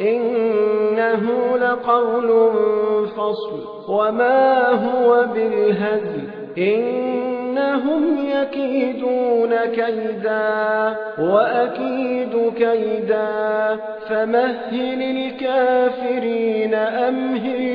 إنه لقول فصل. وما هو بالهزل إنهم يكيدون كيدا وأكيد كيدا. فمهل الكافرين أمهل